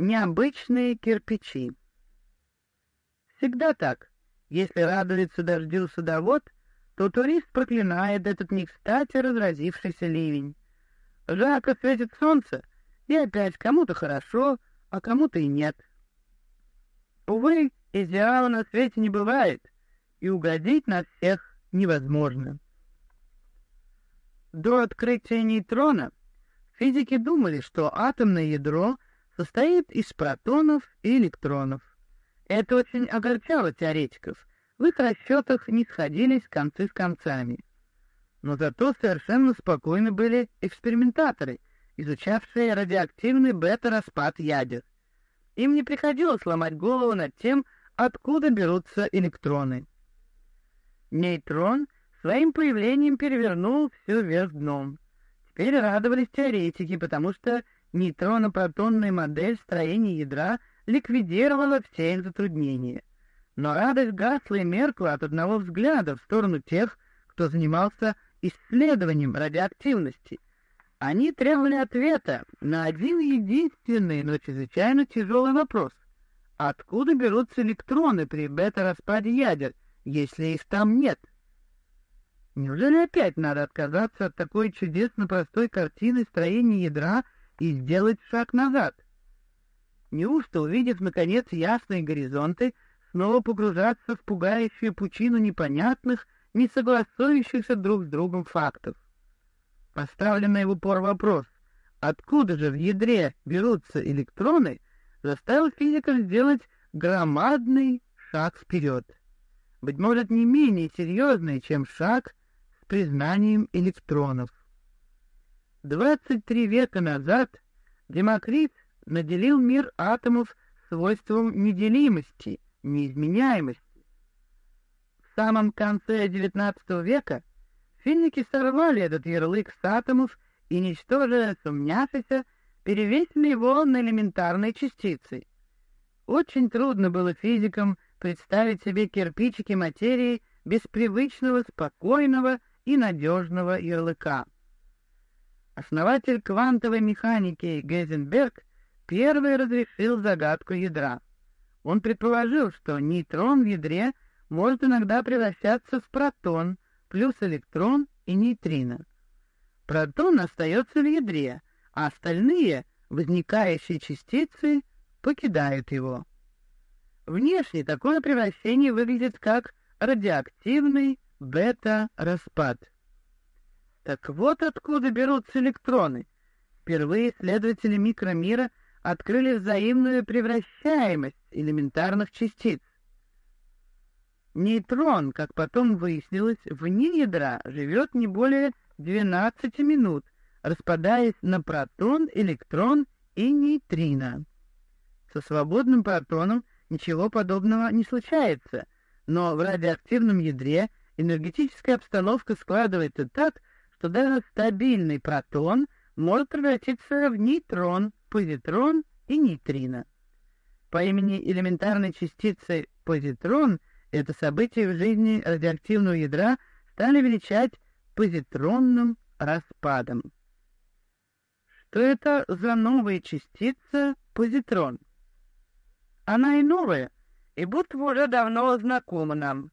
Необычные кирпичи. Всегда так. Если радуется дождю садовод, то турист проклинает этот не кстати разразившийся ливень. Жарко светит солнце, и опять кому-то хорошо, а кому-то и нет. Увы, идеала на свете не бывает, и угодить на всех невозможно. До открытия нейтрона физики думали, что атомное ядро — состоит из протонов и электронов. Это очень огорчало теоретиков. В их расчетах не сходились концы с концами. Но зато совершенно спокойны были экспериментаторы, изучавшие радиоактивный бета-распад ядер. Им не приходилось ломать голову над тем, откуда берутся электроны. Нейтрон своим появлением перевернул все вверх дном. Теперь радовались теоретики, потому что нейтронно-протонная модель строения ядра ликвидировала все затруднения. Но радость гасла и меркла от одного взгляда в сторону тех, кто занимался исследованием радиоактивности. Они требовали ответа на один единственный, но чрезвычайно тяжелый вопрос. Откуда берутся электроны при бета-распаде ядер, если их там нет? Неужели опять надо отказаться от такой чудесно простой картины строения ядра и сделать шаг назад. Неужто, увидев, наконец, ясные горизонты, снова погружаться в пугающую пучину непонятных, не согласующихся друг с другом фактов? Поставленный в упор вопрос, откуда же в ядре берутся электроны, заставил физиков сделать громадный шаг вперед. Быть может, не менее серьезный, чем шаг с признанием электронов. 23 века назад Демокрит наделил мир атомов свойством неделимости, неизменяемости. В самом конце XIX века физики сорвали этот ярлык с атомов и, ничтоже сумняшися, перевесили его на элементарные частицы. Очень трудно было физикам представить себе кирпичики материи без привычного, спокойного и надежного ярлыка. Основатель квантовой механики Гейзенберг первый разрешил загадку ядра. Он предположил, что нейтрон в ядре может иногда превращаться в протон плюс электрон и нейтрино. Протон остается в ядре, а остальные возникающие частицы покидают его. Внешне такое превращение выглядит как радиоактивный бета-распад. Так вот откуда берутся электроны. Впервые исследователи микромира открыли взаимную превращаемость элементарных частиц. Нейтрон, как потом выяснилось, вне ядра живет не более 12 минут, распадаясь на протон, электрон и нейтрино. Со свободным протоном ничего подобного не случается, но в радиоактивном ядре энергетическая обстановка складывается так, что даже стабильный протон может превратиться в нейтрон, позитрон и нейтрино. По имени элементарной частицы позитрон это событие в жизни радиоактивного ядра стали величать позитронным распадом. Что это за новая частица позитрон? Она и новая, и будто уже давно знакома нам.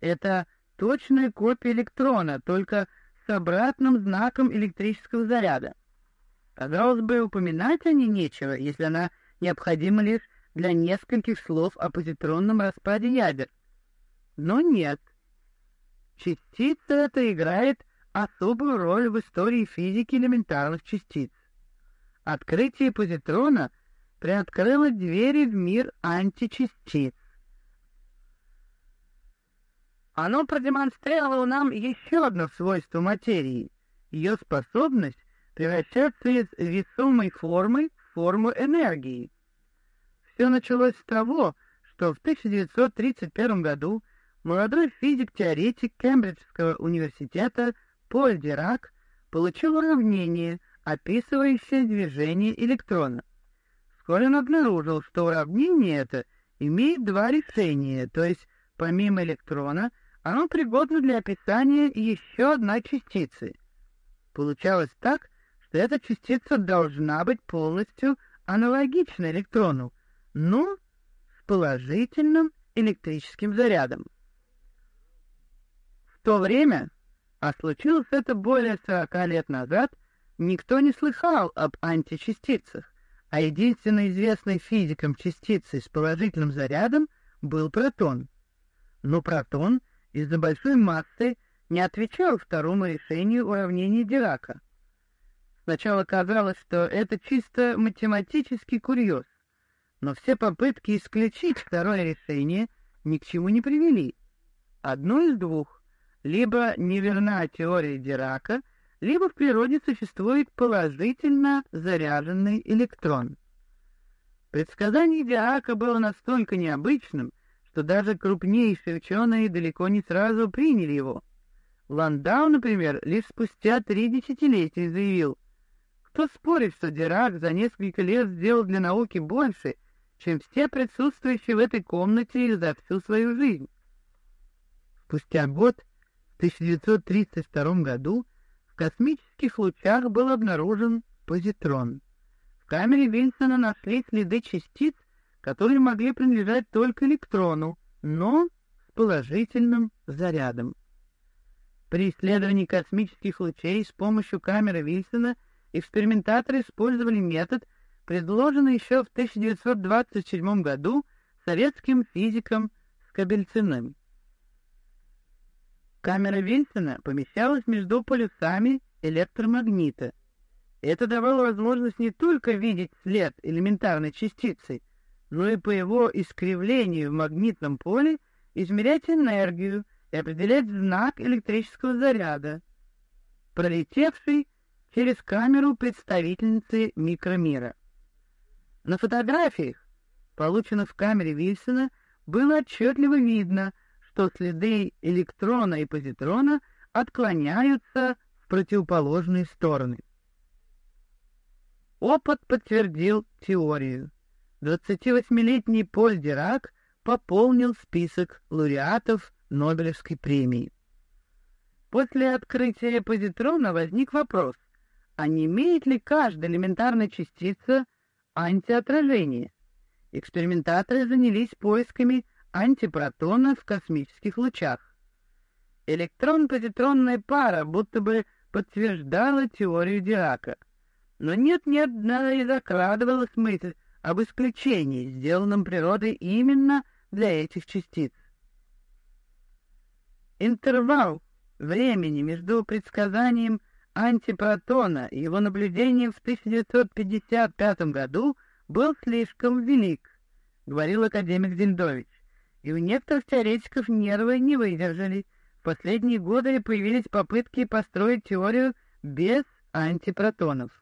Это точная копия электрона, только с обратным знаком электрического заряда. Казалось бы, упоминать о ней нечего, если она необходима лишь для нескольких слов о позитронном распаде ядер. Но нет. Частица эта играет особую роль в истории физики элементарных частиц. Открытие позитрона приоткрыло двери в мир античастиц. Оно продемонстрировало нам еще одно свойство материи — ее способность превращаться из весомой формы в форму энергии. Все началось с того, что в 1931 году молодой физик-теоретик Кембриджского университета Поль Дирак получил уравнение, описывающее движение электрона. Вскоре он обнаружил, что уравнение это имеет два решения, то есть помимо электрона — оно пригодно для описания еще одной частицы. Получалось так, что эта частица должна быть полностью аналогично электрону, но с положительным электрическим зарядом. В то время, а случилось это более 40 лет назад, никто не слыхал об античастицах, а единственной известной физикам частицей с положительным зарядом был протон. Но протон из-за большой массы не отвечал второму решению уравнения Дирака. Сначала казалось, что это чисто математический курьез, но все попытки исключить второе решение ни к чему не привели. Одно из двух. Либо неверна теория Дирака, либо в природе существует положительно заряженный электрон. Предсказание Дирака было настолько необычным, что даже крупнейшие ученые далеко не сразу приняли его. Ландау, например, лишь спустя три десятилетия заявил, кто спорит, что Дирак за несколько лет сделал для науки больше, чем все присутствующие в этой комнате за всю свою жизнь. Спустя год, в 1932 году, в космических лучах был обнаружен позитрон. В камере Вильсона нашли следы частиц, которые могли принадлежать только электрону, но с положительным зарядом. При исследовании космических лучей с помощью камеры Вильсона экспериментаторы использовали метод, предложенный еще в 1927 году советским физиком Скобельциным. Камера Вильсона помещалась между полюсами электромагнита. Это давало возможность не только видеть след элементарной частицы, но и по его искривлению в магнитном поле измерять энергию и определять знак электрического заряда, пролетевший через камеру представительницы микромира. На фотографиях, полученных в камере Вильсона, было отчетливо видно, что следы электрона и позитрона отклоняются в противоположные стороны. Опыт подтвердил теорию. 28-летний Поль Дирак пополнил список лауреатов Нобелевской премии. После открытия позитрона возник вопрос, а не имеет ли каждая элементарная частица антиотражение? Экспериментаторы занялись поисками антипротона в космических лучах. Электрон-позитронная пара будто бы подтверждала теорию Дирака. Но нет-нет, да и закрадывалась мысль об исключении, сделанном природой именно для этих частиц. Интервал времени между предсказанием антипротона и его наблюдением в 1955 году был слишком велик, говорил академик Зиндович, и у некоторых теоретиков нервы не выдержали. В последние годы появились попытки построить теорию без антипротонов.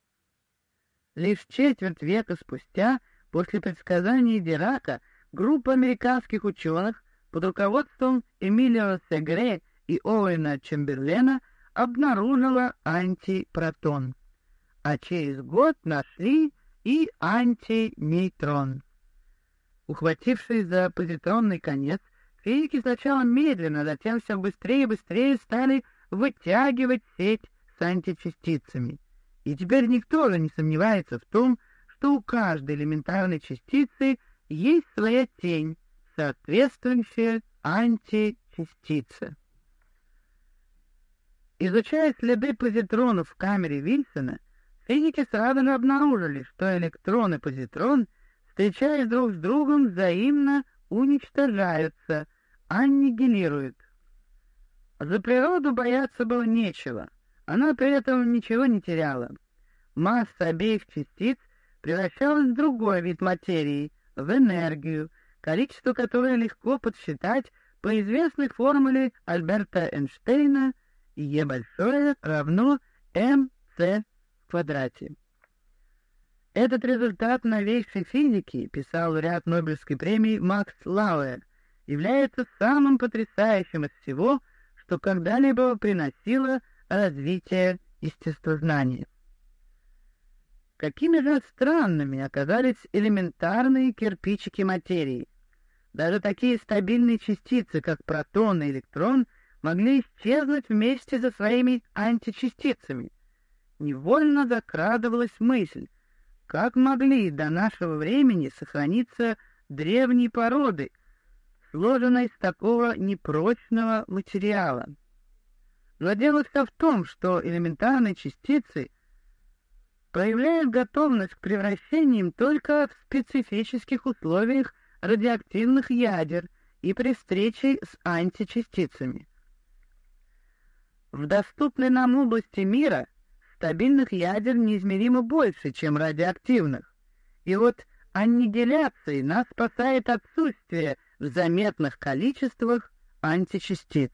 Лишь четверть века спустя, после предсказаний Дирака, группа американских ученых под руководством Эмилио Сегре и Оуэна Чемберлена обнаружила антипротон, а через год нашли и антинейтрон. Ухватившись за позитронный конец, физики сначала медленно, затем все быстрее и быстрее стали вытягивать сеть с античастицами. И теперь никто же не сомневается в том, что у каждой элементарной частицы есть своя тень, соответствующая античастице. Изучая следы позитронов в камере Вильсона, физики сразу же обнаружили, что электрон и позитрон, встречаясь друг с другом, взаимно уничтожаются, аннигилируют. За природу бояться было нечего, она при этом ничего не теряла. Масса обеих частиц превращалась в другой вид материи, в энергию, количество которой легко подсчитать по известной формуле Альберта Эйнштейна Е большое равно МЦ в квадрате. Этот результат новейшей физики, писал ряд Нобелевской премии Макс Лауэр, является самым потрясающим из всего, что когда-либо приносило развитие естествознания. Какими же странными оказались элементарные кирпичики материи. Даже такие стабильные частицы, как протон и электрон — могли исчезнуть вместе со своими античастицами. Невольно закрадывалась мысль, как могли до нашего времени сохраниться древние породы, сложенные из такого непрочного материала. Но дело все в том, что элементарные частицы проявляют готовность к превращениям только в специфических условиях радиоактивных ядер и при встрече с античастицами. В доступной нам области мира стабильных ядер неизмеримо больше, чем радиоактивных. И вот аннигиляции нас спасает отсутствие в заметных количествах античастиц.